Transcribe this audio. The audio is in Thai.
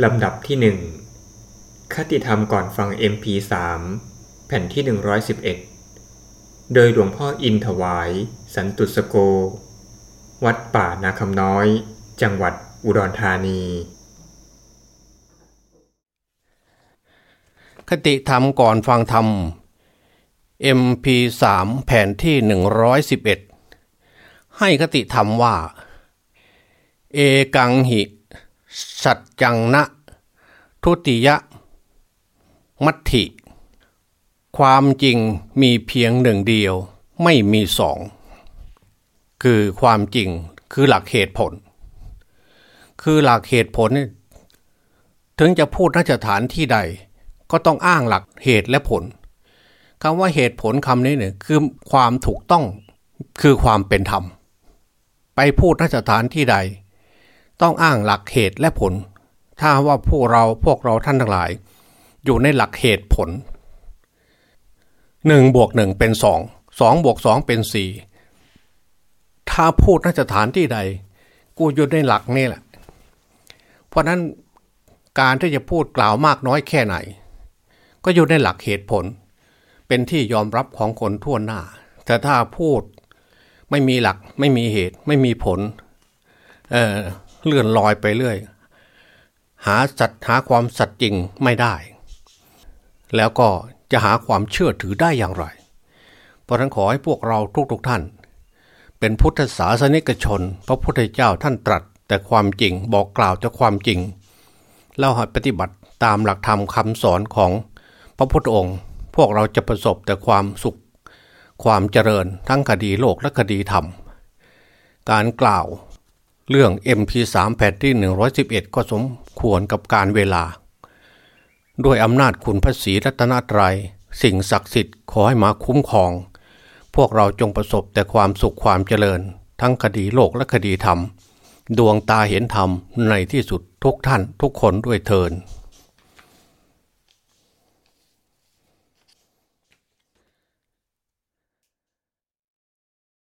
ลำดับที่หนึ่งคติธรรมก่อนฟัง MP3 แผ่นที่ 111 โดยหลวงพ่ออินถวาย สันตุสโก วัดป่านาคำน้อย จังหวัดอุดรธานี คติธรรมก่อนฟังธรรม MP3 แผ่นที่ 111 ให้คติธรรมว่า เอกังหิ สัจจังนะ ทุติยมัตถิ ความจริงมีเพียงหนึ่งเดียวไม่มีสอง คือความจริงคือหลักเหตุผล คือหลักเหตุผล ถึงจะพูดนัสถานที่ใด ก็ต้องอ้างหลักเหตุและผลคำว่าเหตุผลคำนี้เนี่ยคือความถูกต้องคือความเป็นธรรม ไปพูดนัสถานที่ใด ต้องอ้างหลักเหตุและผล ถ้าว่าพวกเราพวกเราท่านทั้งหลาย อยู่ในหลักเหตุผลหนึ่งบวกหนึ่งเป็นสองสองบวกสองเป็นสี่ถ้าพูดนัสถานที่ใด กูอยู่ในหลักนี่แหละ เพราะนั้นการที่จะพูดกล่าวมากน้อยแค่ไหน ก็อยู่ในหลักเหตุผล เป็นที่ยอมรับของคนทั่วหน้า แต่ถ้าพูดไม่มีหลักไม่มีเหตุไม่มีผลเเลื่อนลอยไปเรื่อย หาสัตหาความสัตย์จริงไม่ได้ แล้วก็จะหาความเชื่อถือได้อย่างไร เพราะนั้นขอให้พวกเราทุกๆทท่าน เป็นพุทธศาสนิกชน พระพุทธเจ้าท่านตรัส แต่ความจริงบอกกล่าวแต่ความจริงเราหัดปฏิบัติตามหลักธรรมคำสอนของพระพุทธองค์ พวกเราจะประสบแต่ความสุข ความเจริญทั้งคดีโลกและคดีธรรม การกล่าว เรื่อง MP3 แผ่นที่ 111 ก็สมควรกับการเวลา ด้วยอำนาจคุณพระศรีรัตนตรยัย สิ่งศักดิ์สิทธิ์ขอให้มาคุ้มครอง พวกเราจงประสบแต่ความสุขความเจริญ ทั้งคดีโลกและคดีธรรม ดวงตาเห็นธรรมในที่สุดทุกท่านทุกคนด้วยเทิน